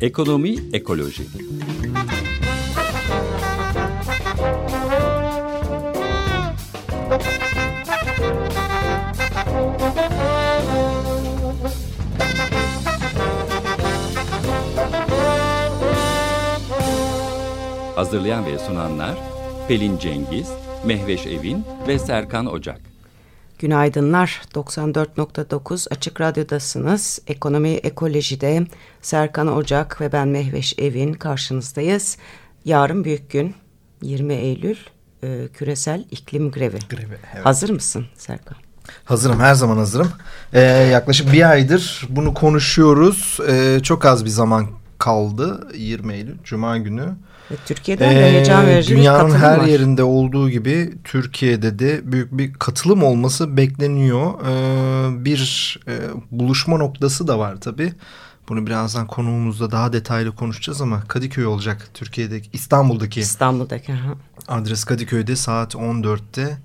Ekonomi Ekoloji. Hazırlayan ve sunanlar Pelin Cengiz, Mehveş Evin ve Serkan Ocak. Günaydınlar. 94.9 Açık Radyo'dasınız. Ekonomi Ekoloji'de Serkan Ocak ve ben Mehveş Evin karşınızdayız. Yarın büyük gün 20 Eylül e, küresel iklim grevi. grevi evet. Hazır mısın Serkan? Hazırım her zaman hazırım. Ee, yaklaşık bir aydır bunu konuşuyoruz. Ee, çok az bir zaman kaldı 20 Eylül Cuma günü. Türkiye'de ee, heyecan verici Dünyanın her var. yerinde olduğu gibi Türkiye'de de büyük bir katılım olması bekleniyor. Ee, bir e, buluşma noktası da var tabii. Bunu birazdan konuğumuzda daha detaylı konuşacağız ama Kadıköy olacak Türkiye'deki İstanbul'daki. İstanbul'daki. Adres Kadıköy'de saat 14'te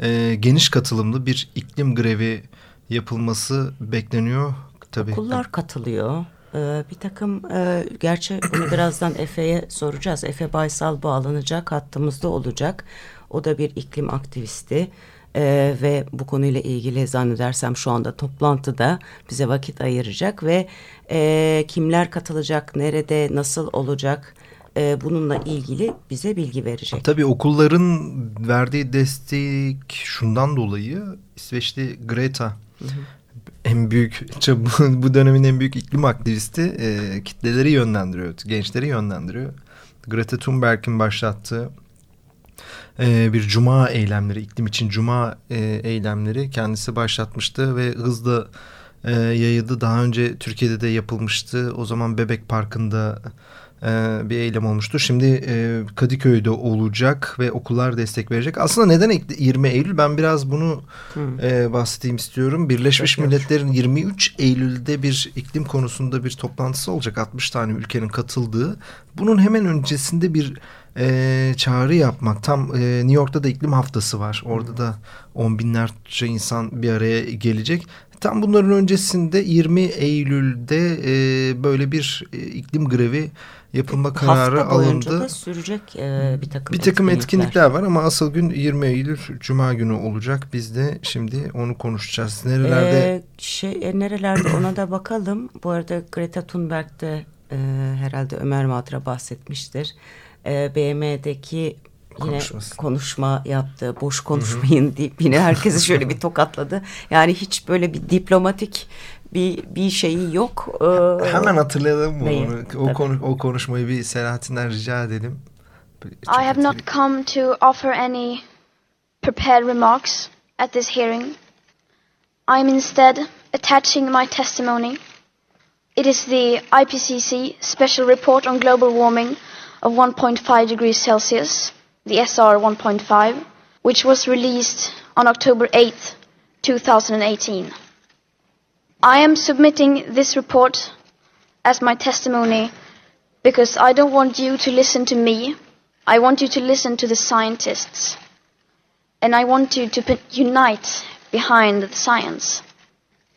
e, geniş katılımlı bir iklim grevi yapılması bekleniyor. Tabii. Okullar katılıyor. Ee, bir takım e, gerçi bunu birazdan Efe'ye soracağız. Efe Baysal bağlanacak hattımızda olacak. O da bir iklim aktivisti. Ee, ve bu konuyla ilgili zannedersem şu anda toplantıda bize vakit ayıracak ve e, kimler katılacak, nerede, nasıl olacak e, bununla ilgili bize bilgi verecek. Tabii okulların verdiği destek şundan dolayı İsveçli Greta hı hı en büyük bu dönemin en büyük iklim aktivisti e, kitleleri yönlendiriyor, gençleri yönlendiriyor. Greta Thunberg'in başlattığı e, bir cuma eylemleri, iklim için cuma e, eylemleri kendisi başlatmıştı ve hızla e, yayıldı. Daha önce Türkiye'de de yapılmıştı. O zaman Bebek Parkı'nda bir eylem olmuştu. Şimdi e, Kadıköy'de olacak ve okullar destek verecek. Aslında neden 20 Eylül? Ben biraz bunu e, bahsedeyim istiyorum. Birleşmiş Çok Milletler'in 23 Eylül'de bir iklim konusunda bir toplantısı olacak. 60 tane ülkenin katıldığı. Bunun hemen öncesinde bir e, çağrı yapmak. Tam e, New York'ta da iklim haftası var. Orada da on binlerce insan bir araya gelecek. Tam bunların öncesinde 20 Eylül'de e, böyle bir e, iklim grevi yapılma kararı Hafta alındı. da sürecek e, bir takım Bir takım etkinlikler. etkinlikler var ama asıl gün 20 Eylül Cuma günü olacak. Biz de şimdi onu konuşacağız. Nerelerde? Ee, şey, e, nerelerde ona da bakalım. Bu arada Greta Thunberg de e, herhalde Ömer Madra bahsetmiştir. E, BM'deki yine konuşma yaptı. Boş konuşmayın Hı -hı. deyip yine herkesi şöyle bir tokatladı. Yani hiç böyle bir diplomatik bir bir şeyi yok. Ee, Hemen hatırlayalım mı onu? O, konu, o konuşmayı bir Selahattin'den rica edelim. Çok I have not come to offer any prepared remarks at this hearing. I'm instead attaching my testimony. It is the IPCC Special Report on Global Warming of 1.5 degrees Celsius, the SR 1.5, which was released on October 8, 2018. I am submitting this report as my testimony because I don't want you to listen to me. I want you to listen to the scientists. And I want you to unite behind the science.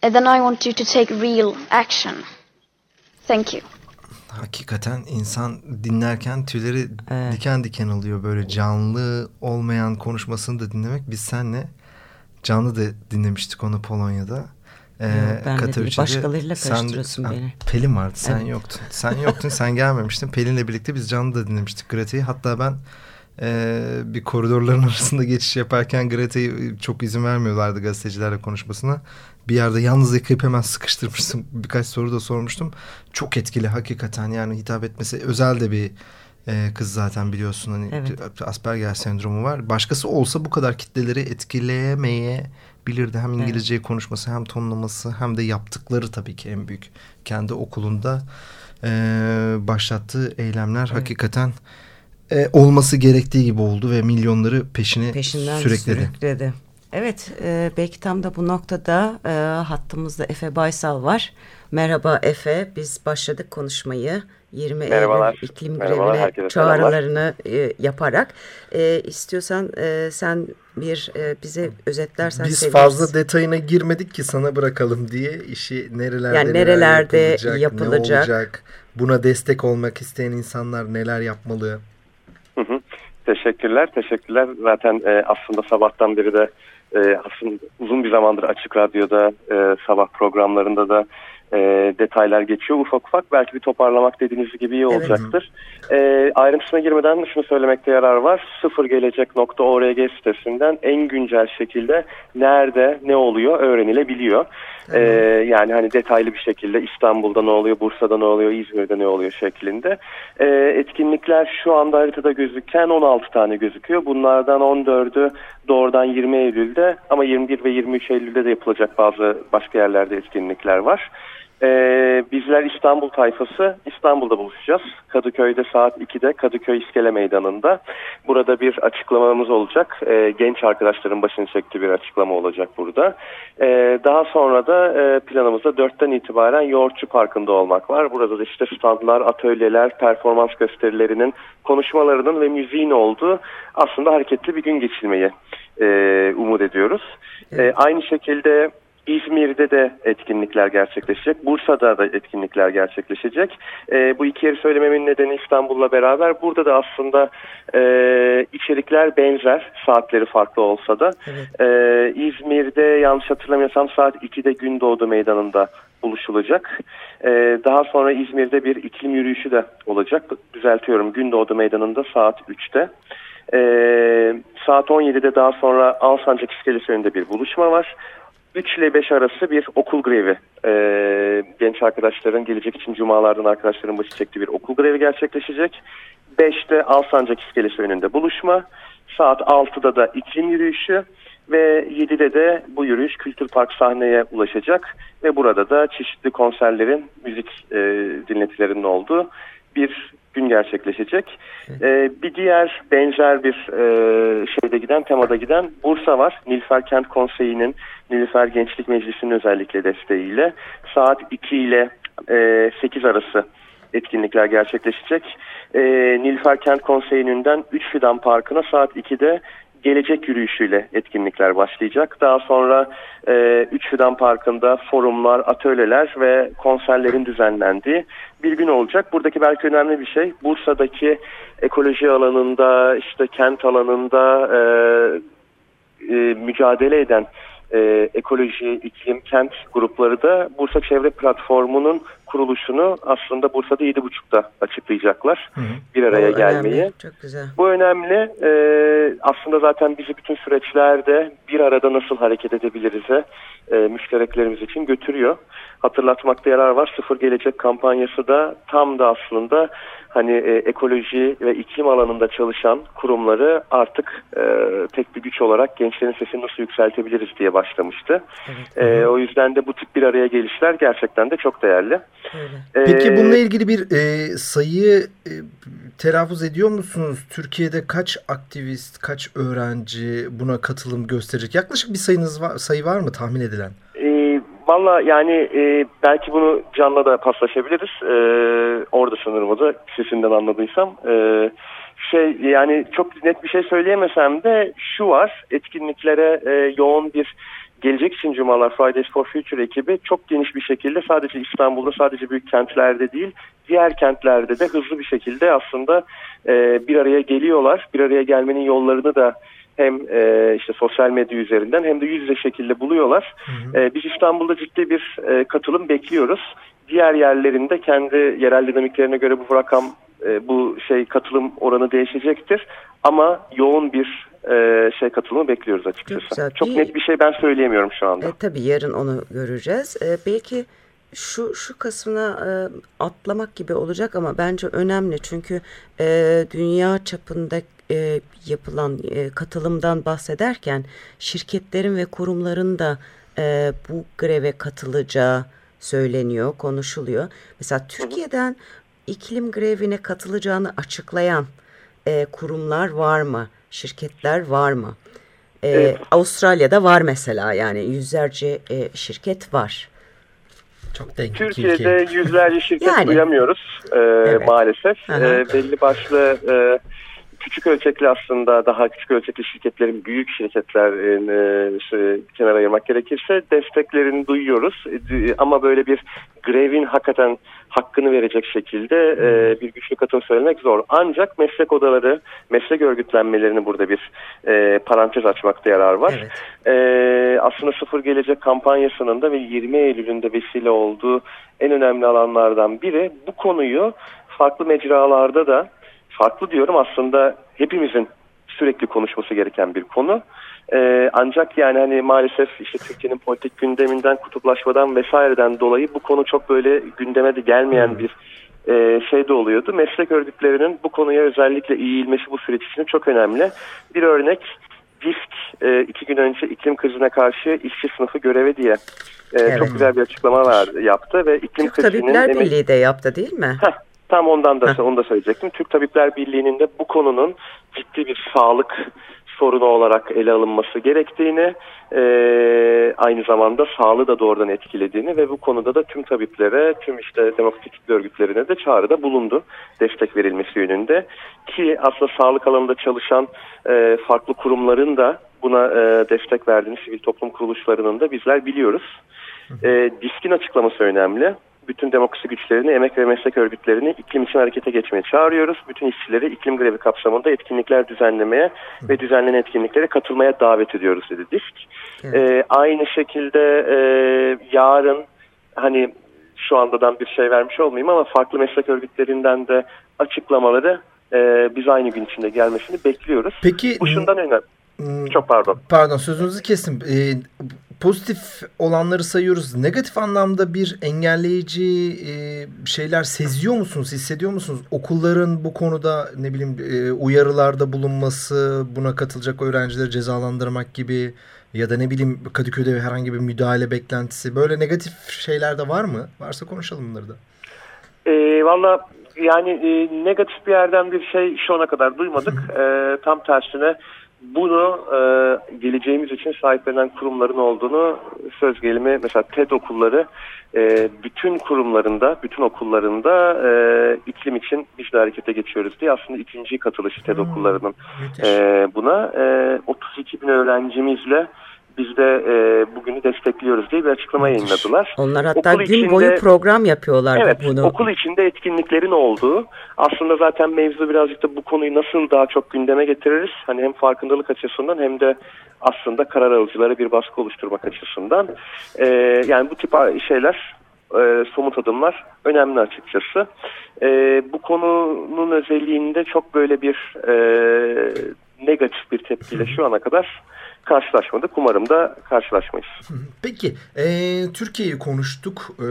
And then I want you to take real action. Thank you. Hakikaten insan dinlerken tüyleri evet. diken diken oluyor böyle canlı olmayan konuşmasını da dinlemek. Biz senle canlı da dinlemiştik onu Polonya'da. Ee, ben de değil, başkalarıyla karıştırıyorsun sen, beni. Pelin vardı sen evet. yoktun. Sen yoktun sen gelmemiştin. Pelin'le birlikte biz canlı da dinlemiştik Greta'yı. Hatta ben e, bir koridorların arasında geçiş yaparken Greta'yı çok izin vermiyorlardı gazetecilerle konuşmasına. Bir yerde yalnız yıkayıp hemen sıkıştırmıştım. Birkaç soru da sormuştum. Çok etkili hakikaten yani hitap etmesi özel de bir e, kız zaten biliyorsun hani evet. Asperger sendromu var. Başkası olsa bu kadar kitleleri etkileyemeye bilirdi. Hem İngilizceyi evet. konuşması hem tonlaması hem de yaptıkları tabii ki en büyük. Kendi okulunda e, başlattığı eylemler evet. hakikaten e, olması gerektiği gibi oldu ve milyonları peşine Peşinden sürekledi. sürükledi. Evet, e, belki tam da bu noktada e, hattımızda Efe Baysal var. Merhaba Efe, biz başladık konuşmayı. 20 Merhabalar. Eylül iklim grevine çağrılarını e, yaparak. E, istiyorsan e, sen bir e, bize özetlersen Biz seviniriz. fazla detayına girmedik ki sana bırakalım diye işi nerelerde, Yani nerelerde yapılacak, yapılacak. ne olacak, buna destek olmak isteyen insanlar neler yapmalı? Teşekkürler, teşekkürler. Zaten e, aslında sabahtan beri de e, aslında uzun bir zamandır Açık Radyo'da e, sabah programlarında da e, detaylar geçiyor ufak ufak. Belki bir toparlamak dediğiniz gibi iyi Evet. olacaktır. E, ayrıntısına girmeden şunu söylemekte yarar var. Sıfırgelecek.org sitesinden en güncel şekilde nerede ne oluyor öğrenilebiliyor. E, yani hani detaylı bir şekilde İstanbul'da ne oluyor, Bursa'da ne oluyor, İzmir'de ne oluyor şeklinde. E, etkinlikler şu anda haritada gözüken 16 tane gözüküyor. Bunlardan 14'ü doğrudan 20 Eylül'de ama 21 ve 23 Eylül'de de yapılacak bazı başka yerlerde etkinlikler var. Ee, bizler İstanbul tayfası İstanbul'da buluşacağız. Kadıköy'de saat 2'de Kadıköy İskele Meydanı'nda. Burada bir açıklamamız olacak. Ee, genç arkadaşların başını çektiği bir açıklama olacak burada. Ee, daha sonra da e, planımızda 4'ten itibaren Yoğurtçu Parkı'nda olmak var. Burada da işte standlar, atölyeler, performans gösterilerinin, konuşmalarının ve müziğin olduğu aslında hareketli bir gün geçirmeyi e, umut ediyoruz. E, aynı şekilde İzmir'de de etkinlikler gerçekleşecek. Bursa'da da etkinlikler gerçekleşecek. E, bu iki yeri söylememin nedeni İstanbul'la beraber. Burada da aslında e, içerikler benzer. Saatleri farklı olsa da. E, İzmir'de yanlış hatırlamıyorsam saat 2'de Gündoğdu Meydanı'nda buluşulacak. E, daha sonra İzmir'de bir iklim yürüyüşü de olacak. Düzeltiyorum Gündoğdu Meydanı'nda saat 3'te. Ee, saat 17'de daha sonra Alsancak İskelesi önünde bir buluşma var. 3 ile 5 arası bir okul grevi. Ee, genç arkadaşların gelecek için cumalardan arkadaşların başı çektiği bir okul grevi gerçekleşecek. 5'te Alsancak İskelesi önünde buluşma. Saat 6'da da iklim yürüyüşü ve 7'de de bu yürüyüş Kültür Park sahneye ulaşacak ve burada da çeşitli konserlerin, müzik e, dinletilerinin olduğu bir gün gerçekleşecek. Ee, bir diğer benzer bir e, şeyde giden, temada giden Bursa var. Nilüfer Kent Konseyi'nin, Nilüfer Gençlik Meclisi'nin özellikle desteğiyle saat 2 ile e, 8 arası etkinlikler gerçekleşecek. E, Nilüfer Kent Konseyi'nden 3 Fidan Parkı'na saat 2'de gelecek yürüyüşüyle etkinlikler başlayacak. Daha sonra e, Üç Fidan Parkı'nda forumlar, atölyeler ve konserlerin düzenlendiği bir gün olacak. Buradaki belki önemli bir şey Bursa'daki ekoloji alanında, işte kent alanında e, e, mücadele eden e, ekoloji, iklim, kent grupları da Bursa Çevre Platformu'nun kuruluşunu aslında Bursa'da 7.30'da açıklayacaklar. Hı. Bir araya O gelmeyi. önemli, Çok güzel. Bu önemli. Ee, aslında zaten bizi bütün süreçlerde bir arada nasıl hareket edebiliriz e, müştereklerimiz için götürüyor. Hatırlatmakta yarar var. Sıfır Gelecek kampanyası da tam da aslında hani e, ekoloji ve iklim alanında çalışan kurumları artık e, tek bir güç olarak gençlerin sesini nasıl yükseltebiliriz diye başlamıştı. E, o yüzden de bu tip bir araya gelişler gerçekten de çok değerli. Öyle. Peki Ee, bununla ilgili bir e, sayı e, telaffuz ediyor musunuz? Türkiye'de kaç aktivist, kaç öğrenci buna katılım gösterecek? Yaklaşık bir sayınız var, sayı var mı tahmin edilen? Valla yani e, belki bunu Can'la da paslaşabiliriz. E, orada sanırım o da sesinden anladıysam. E, şey yani çok net bir şey söyleyemesem de şu var etkinliklere e, yoğun bir Gelecek için Cumalar Fridays for Future ekibi çok geniş bir şekilde sadece İstanbul'da sadece büyük kentlerde değil diğer kentlerde de hızlı bir şekilde aslında e, bir araya geliyorlar. Bir araya gelmenin yollarını da hem e, işte sosyal medya üzerinden hem de yüz yüze şekilde buluyorlar. E, biz İstanbul'da ciddi bir e, katılım bekliyoruz. Diğer yerlerinde kendi yerel dinamiklerine göre bu rakam e, bu şey katılım oranı değişecektir. Ama yoğun bir e, şey katılımı bekliyoruz açıkçası. Çok güzel. Çok net bir şey ben söyleyemiyorum şu anda. E, tabii yarın onu göreceğiz. E, belki şu şu kısmına e, atlamak gibi olacak ama bence önemli çünkü e, dünya çapında e, yapılan e, katılımdan bahsederken şirketlerin ve kurumların da e, bu greve katılacağı söyleniyor, konuşuluyor. Mesela Türkiye'den iklim grevine katılacağını açıklayan e, kurumlar var mı? Şirketler var mı? E, evet. Avustralya'da var mesela yani yüzlerce e, şirket var. Çok denk Türkiye'de yüzlerce şirket yani. duyamıyoruz e, evet. maalesef. E, belli başlı e, küçük ölçekli aslında daha küçük ölçekli şirketlerin büyük şirketlerin e, işte, kenara ayırmak gerekirse desteklerini duyuyoruz. E, ama böyle bir grevin hakikaten hakkını verecek şekilde e, bir güçlü katın söylemek zor. Ancak meslek odaları, meslek örgütlenmelerini burada bir e, parantez açmakta yarar var. Evet. E, aslında Sıfır Gelecek kampanyasının da ve 20 Eylül'ünde vesile olduğu en önemli alanlardan biri bu konuyu farklı mecralarda da farklı diyorum aslında hepimizin sürekli konuşması gereken bir konu. Ee, ancak yani hani maalesef işte Türkiye'nin politik gündeminden, kutuplaşmadan vesaireden dolayı bu konu çok böyle gündeme de gelmeyen hmm. bir e, şey de oluyordu. Meslek örgütlerinin bu konuya özellikle eğilmesi bu süreç için çok önemli. Bir örnek DİSK e, iki gün önce iklim krizine karşı işçi sınıfı görevi diye e, evet. çok güzel bir açıklama var, yaptı ve iklim Türk krizinin... Tabipler Birliği de yaptı değil mi? Heh, Tam ondan da onu da söyleyecektim. Türk Tabipler Birliği'nin de bu konunun ciddi bir sağlık sorunu olarak ele alınması gerektiğini, e, aynı zamanda sağlığı da doğrudan etkilediğini ve bu konuda da tüm tabiplere, tüm işte demokratik örgütlerine de çağrıda bulundu destek verilmesi yönünde. Ki aslında sağlık alanında çalışan e, farklı kurumların da buna e, destek verdiğini sivil toplum kuruluşlarının da bizler biliyoruz. E, diskin açıklaması önemli bütün demokrasi güçlerini, emek ve meslek örgütlerini iklim için harekete geçmeye çağırıyoruz. Bütün işçileri iklim grevi kapsamında etkinlikler düzenlemeye ve düzenlenen etkinliklere katılmaya davet ediyoruz dedi DİSK. Evet. Ee, aynı şekilde e, yarın hani şu andadan bir şey vermiş olmayayım ama farklı meslek örgütlerinden de açıklamaları e, biz aynı gün içinde gelmesini bekliyoruz. Peki bu şundan önemli. Hmm, Çok pardon. Pardon sözünüzü kestim. Ee, pozitif olanları sayıyoruz. Negatif anlamda bir engelleyici e, şeyler seziyor musunuz, hissediyor musunuz? Okulların bu konuda ne bileyim e, uyarılarda bulunması, buna katılacak öğrencileri cezalandırmak gibi ya da ne bileyim Kadıköy'de herhangi bir müdahale beklentisi böyle negatif şeyler de var mı? Varsa konuşalım bunları da. E, Valla yani e, negatif bir yerden bir şey şu ana kadar duymadık. e, tam tersine bunu e, geleceğimiz için sahiplenen kurumların olduğunu söz gelimi mesela TED okulları e, bütün kurumlarında, bütün okullarında e, iklim için biz de harekete geçiyoruz diye aslında ikinci katılışı TED hmm, okullarının e, buna e, 32 bin öğrencimizle biz de e, bugünü destekliyoruz diye bir açıklama yayınladılar. Onlar hatta okul gün içinde, boyu program yapıyorlar evet, bunu. okul içinde etkinliklerin olduğu. Aslında zaten mevzu birazcık da bu konuyu nasıl daha çok gündeme getiririz? Hani hem farkındalık açısından hem de aslında karar alıcılara bir baskı oluşturmak açısından. E, yani bu tip şeyler e, somut adımlar önemli açıkçası. E, bu konunun özelliğinde çok böyle bir e, negatif bir tepkiyle şu ana kadar karşılaşmadık. Umarım da karşılaşmayız. Peki e, Türkiye'yi konuştuk. E,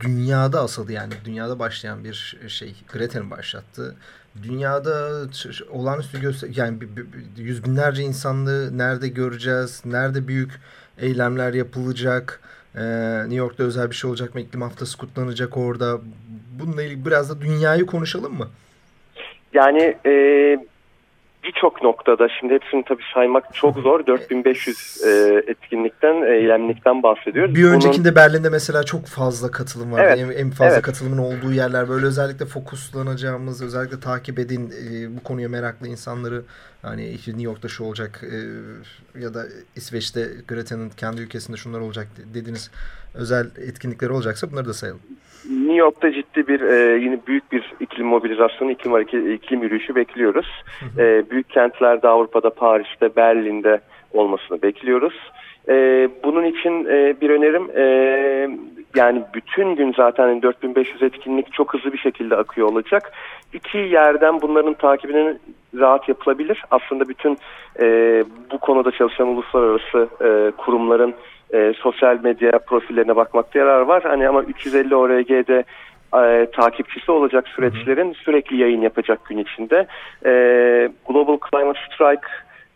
dünyada asıldı yani dünyada başlayan bir şey Greta'nın başlattığı. Dünyada olağanüstü göster yani yüz binlerce insanlığı nerede göreceğiz? Nerede büyük eylemler yapılacak? Ee, New York'ta özel bir şey olacak mı? İklim haftası kutlanacak orada. Bununla ilgili biraz da dünyayı konuşalım mı? Yani e, birçok noktada şimdi hepsini tabii saymak çok zor. 4500 e, etkinlikten, eylemlikten bahsediyoruz. Bir öncekinde Bunun... Berlin'de mesela çok fazla katılım vardı. Evet, en, en fazla evet. katılımın olduğu yerler böyle özellikle fokuslanacağımız, özellikle takip edin e, bu konuya meraklı insanları hani işte New York'ta şu olacak e, ya da İsveç'te Greta'nın kendi ülkesinde şunlar olacak dediğiniz özel etkinlikleri olacaksa bunları da sayalım. New York'ta ciddi bir e, yine büyük bir iklim mobilizasyonu, iklim hareketi, iklim yürüyüşü bekliyoruz. E, büyük kentlerde Avrupa'da, Paris'te, Berlin'de olmasını bekliyoruz. E, bunun için e, bir önerim e, yani bütün gün zaten 4500 etkinlik çok hızlı bir şekilde akıyor olacak. İki yerden bunların takibinin rahat yapılabilir. Aslında bütün e, bu konuda çalışan uluslararası e, kurumların e, sosyal medya profillerine bakmakta yarar var. Hani ama 350 ORG'de e, takipçisi olacak süreçlerin sürekli yayın yapacak gün içinde. E, Global Climate Strike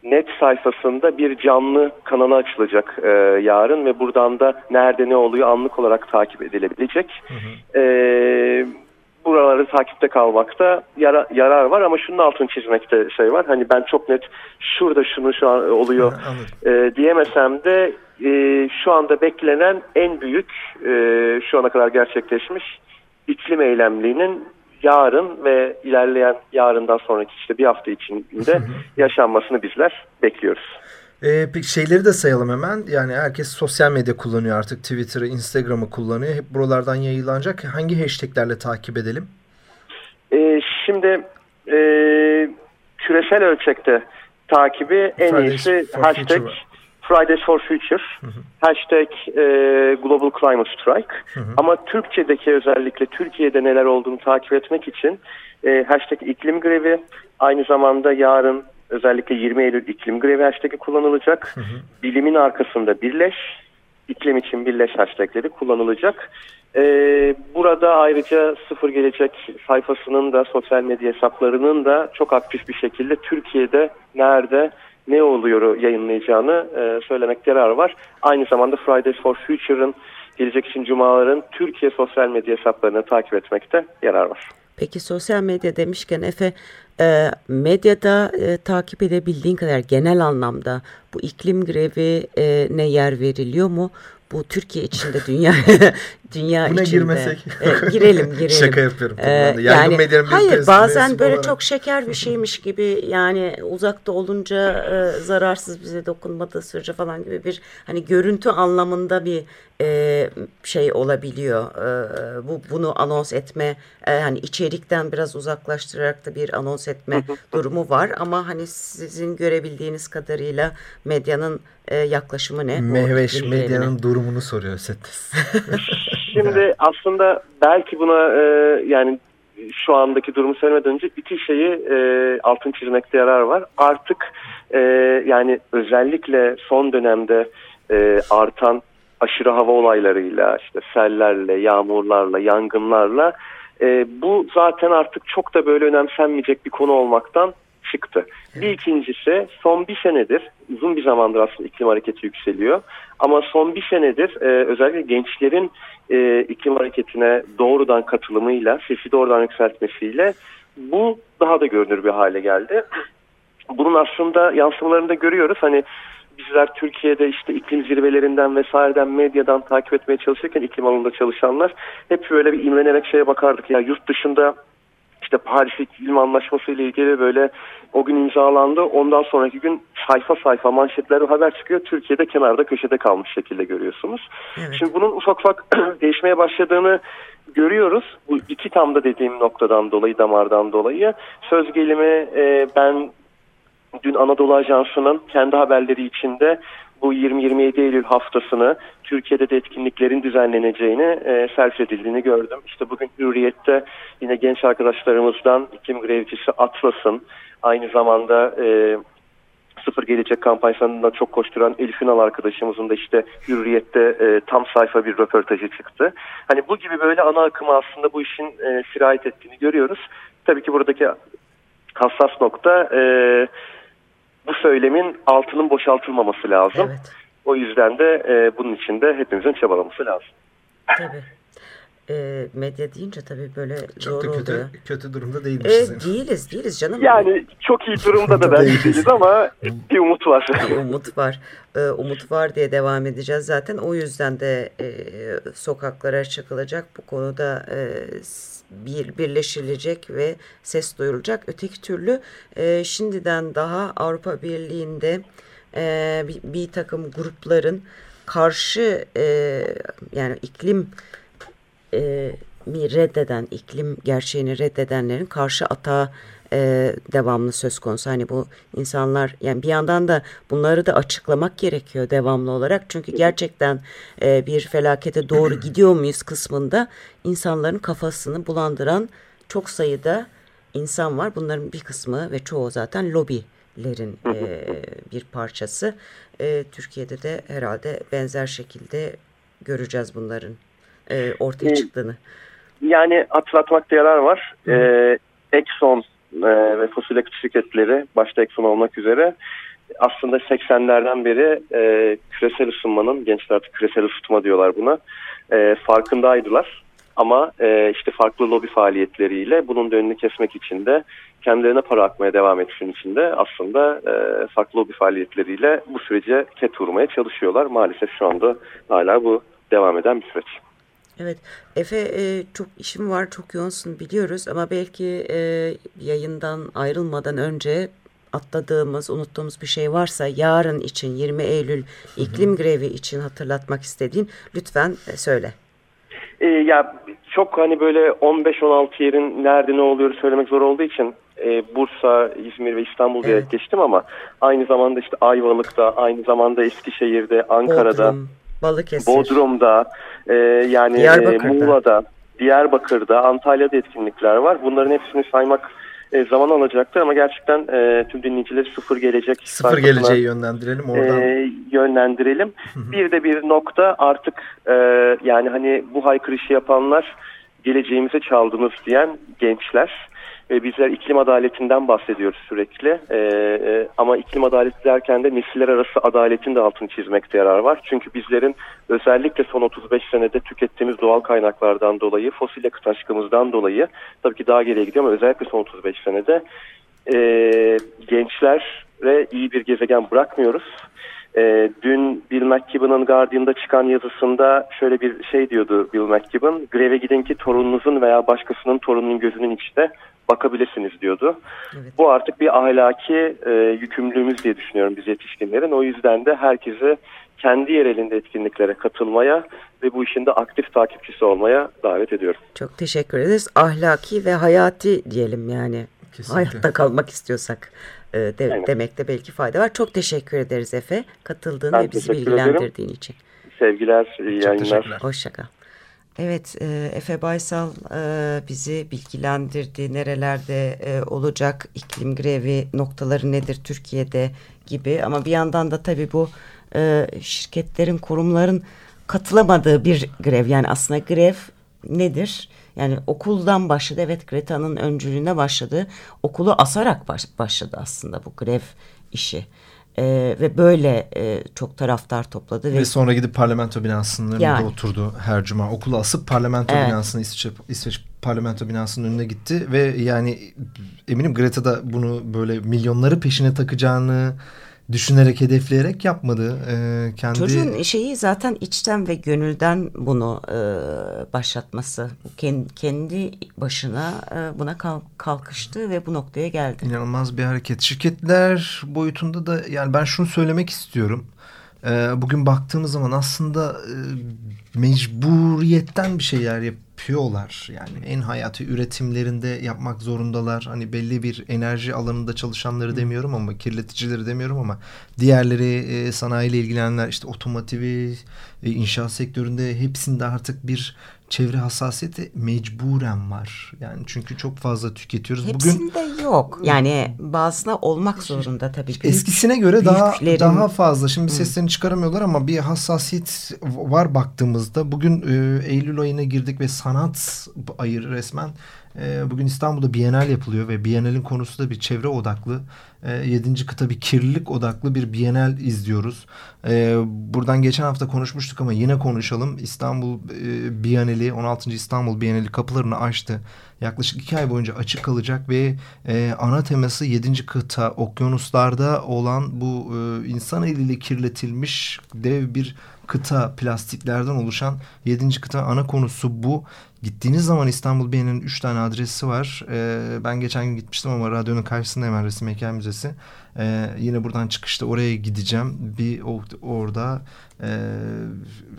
net sayfasında bir canlı kanalı açılacak e, yarın ve buradan da nerede ne oluyor anlık olarak takip edilebilecek. Hı hı. E, buraları takipte kalmakta yara, yarar var ama şunun altını çizmekte şey var. Hani ben çok net şurada şunu şu an oluyor e, diyemesem de e, şu anda beklenen en büyük e, şu ana kadar gerçekleşmiş iklim eylemliğinin yarın ve ilerleyen yarından sonraki işte bir hafta içinde yaşanmasını bizler bekliyoruz. Ee, peki şeyleri de sayalım hemen. Yani herkes sosyal medya kullanıyor artık. Twitter'ı, Instagram'ı kullanıyor. Hep buralardan yayılanacak. Hangi hashtaglerle takip edelim? Ee, şimdi e, küresel ölçekte takibi en Fridays iyisi hashtag. Fridays for Future, hı hı. hashtag e, Global Climate Strike. Hı hı. Ama Türkçedeki özellikle Türkiye'de neler olduğunu takip etmek için e, hashtag iklim grevi, aynı zamanda yarın özellikle 20 Eylül iklim grevi hashtag'i kullanılacak. Hı hı. Bilimin arkasında birleş, iklim için birleş hashtagleri kullanılacak. Ee, burada ayrıca Sıfır Gelecek sayfasının da sosyal medya hesaplarının da çok aktif bir şekilde Türkiye'de nerede ne oluyor yayınlayacağını e, söylemekte yarar var. Aynı zamanda Fridays for Future'ın gelecek için cumaların Türkiye sosyal medya hesaplarını takip etmekte yarar var. Peki sosyal medya demişken Efe e, medyada e, takip edebildiğin kadar genel anlamda bu iklim grevi e, ne yer veriliyor mu? bu Türkiye içinde dünya dünya Buna içinde girmesek. E, girelim girelim. Şaka yapıyorum. Ee, yani hayır bazen böyle olarak. çok şeker bir şeymiş gibi yani uzakta olunca e, zararsız bize dokunmadığı sürece falan gibi bir hani görüntü anlamında bir e, şey olabiliyor. E, bu bunu anons etme e, hani içerikten biraz uzaklaştırarak da bir anons etme durumu var ama hani sizin görebildiğiniz kadarıyla medyanın e, yaklaşımı ne? Mehveş medyanın durumunu soruyor Settes. Şimdi aslında belki buna e, yani şu andaki durumu söylemeden önce iki şeyi e, altın çizmekte yarar var. Artık e, yani özellikle son dönemde e, artan aşırı hava olaylarıyla, işte sellerle, yağmurlarla, yangınlarla e, bu zaten artık çok da böyle önemsenmeyecek bir konu olmaktan çıktı. Bir ikincisi son bir senedir uzun bir zamandır aslında iklim hareketi yükseliyor. Ama son bir senedir e, özellikle gençlerin e, iklim hareketine doğrudan katılımıyla, sesi doğrudan yükseltmesiyle bu daha da görünür bir hale geldi. Bunun aslında yansımalarını da görüyoruz. Hani bizler Türkiye'de işte iklim zirvelerinden vesaireden medyadan takip etmeye çalışırken iklim alanında çalışanlar hep böyle bir imrenerek şeye bakardık. Ya yurt dışında işte Paris İklim Anlaşması ile ilgili böyle o gün imzalandı. Ondan sonraki gün sayfa sayfa manşetler haber çıkıyor. Türkiye'de kenarda köşede kalmış şekilde görüyorsunuz. Evet. Şimdi bunun ufak ufak değişmeye başladığını görüyoruz. Bu iki tam da dediğim noktadan dolayı, damardan dolayı. Söz gelimi e, ben dün Anadolu Ajansı'nın kendi haberleri içinde bu 20-27 Eylül haftasını Türkiye'de de etkinliklerin düzenleneceğini e, servis edildiğini gördüm. İşte bugün Hürriyet'te yine genç arkadaşlarımızdan iklim grevcisi Atlas'ın aynı zamanda e, Sıfır Gelecek kampanyasında çok koşturan Elif Ünal arkadaşımızın da işte Hürriyet'te e, tam sayfa bir röportajı çıktı. Hani bu gibi böyle ana akımı aslında bu işin e, sirayet ettiğini görüyoruz. Tabii ki buradaki hassas nokta e, bu söylemin altının boşaltılmaması lazım. Evet. O yüzden de e, bunun için de hepimizin çabalaması lazım. Tabii. E, medya deyince tabii böyle çok da kötü, oluyor. kötü durumda değilmişiz. E, değiliz, değiliz canım. Yani çok iyi durumda da belki değiliz ama bir umut var. bir umut var. E, umut var diye devam edeceğiz zaten. O yüzden de e, sokaklara çıkılacak bu konuda e, bir birleşilecek ve ses duyurulacak. Öteki türlü e, şimdiden daha Avrupa Birliği'nde e, bir, bir takım grupların karşı e, yani iklim e, mi reddeden, iklim gerçeğini reddedenlerin karşı atağı e, devamlı söz konusu. Hani bu insanlar yani bir yandan da bunları da açıklamak gerekiyor devamlı olarak. Çünkü gerçekten e, bir felakete doğru gidiyor muyuz kısmında insanların kafasını bulandıran çok sayıda insan var. Bunların bir kısmı ve çoğu zaten lobilerin e, bir parçası. E, Türkiye'de de herhalde benzer şekilde göreceğiz bunların e, ortaya çıktığını. Yani hatırlatmakta yarar var. Ee, Exxon e, ve fosil yakıt şirketleri başta Exxon olmak üzere aslında 80'lerden beri e, küresel ısınmanın gençler artık küresel ısıtma diyorlar buna e, farkındaydılar. Ama e, işte farklı lobi faaliyetleriyle bunun da önünü kesmek için de kendilerine para akmaya devam etsin için de aslında e, farklı lobi faaliyetleriyle bu sürece ket vurmaya çalışıyorlar. Maalesef şu anda hala bu devam eden bir süreç. Evet Efe e, çok işim var çok yoğunsun biliyoruz ama belki e, yayından ayrılmadan önce atladığımız, unuttuğumuz bir şey varsa yarın için 20 Eylül iklim grevi için hatırlatmak istediğin lütfen e, söyle. E, ya çok hani böyle 15-16 yerin nerede ne oluyor söylemek zor olduğu için e, Bursa, İzmir ve İstanbul diye evet. geçtim ama aynı zamanda işte Ayvalık'ta, aynı zamanda Eskişehir'de, Ankara'da, Bodrum, Balıkesir, Bodrum'da, e, yani e, Muğla'da, Diyarbakır'da, Antalya'da etkinlikler var. Bunların hepsini saymak e, zaman alacaktır ama gerçekten e, tüm dinleyicileri sıfır gelecek. Sıfır geleceği yönlendirelim oradan. E, yönlendirelim. bir de bir nokta artık e, yani hani bu haykırışı yapanlar geleceğimize çaldınız diyen gençler. E, bizler iklim adaletinden bahsediyoruz sürekli. E, e, ama iklim adaleti derken de nesiller arası adaletin de altını çizmekte yarar var. Çünkü bizlerin özellikle son 35 senede tükettiğimiz doğal kaynaklardan dolayı, fosil yakıt aşkımızdan dolayı, tabii ki daha geriye gidiyor ama özellikle son 35 senede e, gençlere iyi bir gezegen bırakmıyoruz. Dün Bill McKibben'ın Guardian'da çıkan yazısında şöyle bir şey diyordu Bill McKibben. Greve gidin ki torununuzun veya başkasının torununun gözünün içinde bakabilirsiniz diyordu. Evet. Bu artık bir ahlaki e, yükümlülüğümüz diye düşünüyorum biz yetişkinlerin. O yüzden de herkesi kendi yerelinde etkinliklere katılmaya ve bu işin de aktif takipçisi olmaya davet ediyorum. Çok teşekkür ederiz. Ahlaki ve hayati diyelim yani. Kesinlikle. Hayatta kalmak istiyorsak e, de, demekte belki fayda var. Çok teşekkür ederiz Efe katıldığın ben ve bizi bilgilendirdiğin için. Sevgiler, iyi yayınlar. Hoşçakal. Evet, e, Efe Baysal e, bizi bilgilendirdi. Nerelerde e, olacak iklim grevi noktaları nedir Türkiye'de gibi. Ama bir yandan da tabii bu e, şirketlerin, kurumların katılamadığı bir grev. Yani aslında grev nedir? Yani okuldan başladı. Evet Greta'nın öncülüğüne başladı. Okulu asarak baş, başladı aslında bu grev işi. Ee, ve böyle e, çok taraftar topladı. Ve, ve sonra gidip parlamento binasının önünde yani, oturdu her cuma. Okulu asıp parlamento evet. binasının İsveç, İsveç parlamento binasının önüne gitti. Ve yani eminim Greta da bunu böyle milyonları peşine takacağını düşünerek, hedefleyerek yapmadı. Ee, kendi... Çocuğun şeyi zaten içten ve gönülden bunu e, başlatması. Kendi, kendi başına e, buna kalkıştı ve bu noktaya geldi. İnanılmaz bir hareket. Şirketler boyutunda da yani ben şunu söylemek istiyorum. Ee, bugün baktığımız zaman aslında e, mecburiyetten bir şeyler yap yapıyorlar. Yani en hayati üretimlerinde yapmak zorundalar. Hani belli bir enerji alanında çalışanları demiyorum ama kirleticileri demiyorum ama diğerleri e, sanayiyle ilgilenenler işte otomotivi, e, inşaat sektöründe hepsinde artık bir çevre hassasiyeti mecburen var. Yani çünkü çok fazla tüketiyoruz. Hepsinde Bugün, yok. Yani bazısına olmak zorunda tabii. Büyük, eskisine göre daha daha fazla. Şimdi seslerini çıkaramıyorlar ama bir hassasiyet var baktığımızda. Bugün e, Eylül ayına girdik ve sanat ayı resmen e, bugün İstanbul'da Bienal yapılıyor ve Bienal'in konusu da bir çevre odaklı. E, yedinci kıta bir kirlilik odaklı bir Bienal izliyoruz. E, buradan geçen hafta konuşmuştuk ama yine konuşalım. İstanbul e, Bienali 16. İstanbul Bienali kapılarını açtı. Yaklaşık iki ay boyunca açık kalacak ve e, ana teması yedinci kıta okyanuslarda olan bu e, insan eliyle kirletilmiş dev bir kıta plastiklerden oluşan yedinci kıta ana konusu bu. Gittiğiniz zaman İstanbul Bienali'nin üç tane adresi var. Ee, ben geçen gün gitmiştim ama radyonun karşısında hemen Resim Heykel Müzesi. Ee, yine buradan çıkışta oraya gideceğim. Bir orada e,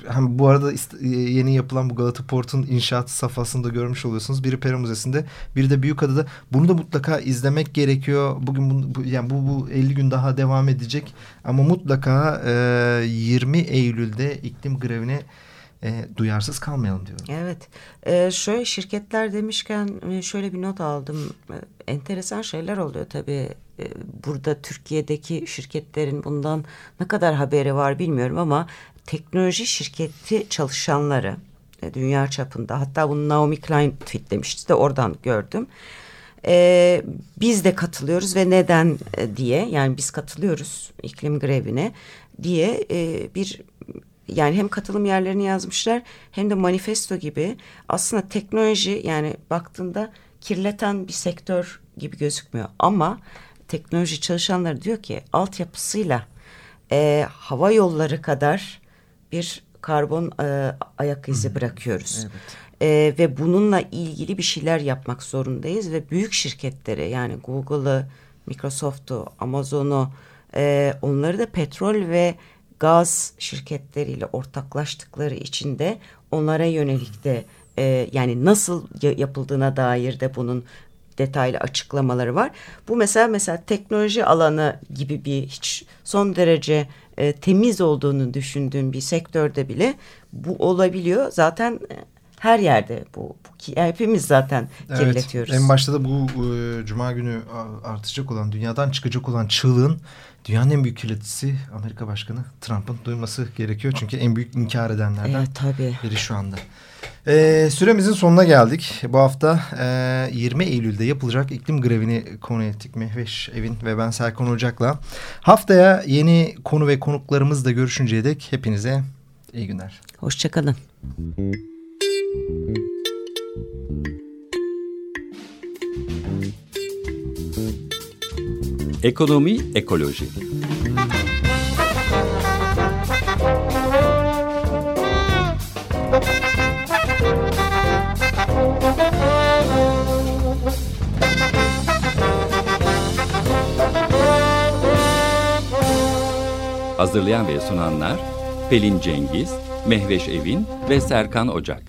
hem bu arada yeni yapılan bu Galata Port'un inşaat safhasında görmüş oluyorsunuz. Biri Pera Müzesi'nde, biri de Büyükada'da. Bunu da mutlaka izlemek gerekiyor. Bugün bu, bu yani bu, bu 50 gün daha devam edecek. Ama mutlaka e, 20 Eylül'de iklim grevine e, duyarsız kalmayalım diyorum. Evet. E, şöyle şirketler demişken e, şöyle bir not aldım. E, enteresan şeyler oluyor tabii. E, burada Türkiye'deki şirketlerin bundan ne kadar haberi var bilmiyorum ama teknoloji şirketi çalışanları e, dünya çapında hatta bunu Naomi Klein tweetlemişti de oradan gördüm. Ee, biz de katılıyoruz ve neden diye yani biz katılıyoruz iklim grevine diye e, bir yani hem katılım yerlerini yazmışlar hem de manifesto gibi aslında teknoloji yani baktığında kirleten bir sektör gibi gözükmüyor ama teknoloji çalışanları diyor ki altyapısıyla e, hava yolları kadar bir karbon e, ayak izi bırakıyoruz. Evet. E, ve bununla ilgili bir şeyler yapmak zorundayız ve büyük şirketlere yani Google'ı, Microsoft'u, Amazon'u e, onları da petrol ve gaz şirketleriyle ortaklaştıkları için de onlara yönelik de e, yani nasıl yapıldığına dair de bunun detaylı açıklamaları var. Bu mesela mesela teknoloji alanı gibi bir hiç son derece e, temiz olduğunu düşündüğüm bir sektörde bile bu olabiliyor. Zaten e, her yerde bu, bu hepimiz zaten evet, kirletiyoruz. En başta da bu e, cuma günü artacak olan dünyadan çıkacak olan çığlığın dünyanın en büyük kirleticisi Amerika Başkanı Trump'ın duyması gerekiyor. Çünkü en büyük inkar edenlerden evet, tabii. biri şu anda. Ee, süremizin sonuna geldik. Bu hafta e, 20 Eylül'de yapılacak iklim grevini konu ettik. Mehveş Evin ve ben Serkan Ocak'la. Haftaya yeni konu ve konuklarımızla görüşünceye dek hepinize iyi günler. Hoşçakalın. Ekonomi Ekoloji Hazırlayan ve sunanlar Pelin Cengiz, Mehveş Evin ve Serkan Ocak.